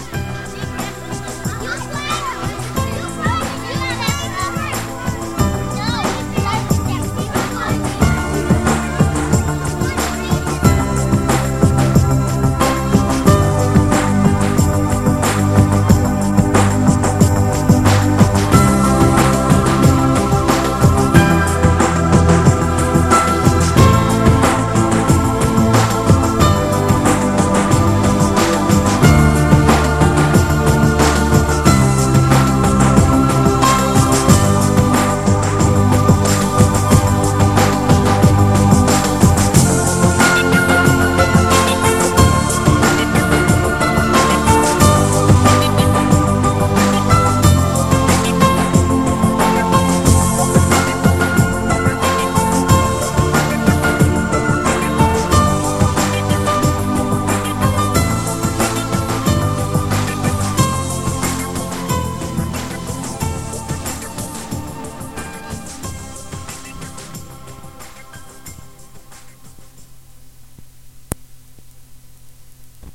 Podcast.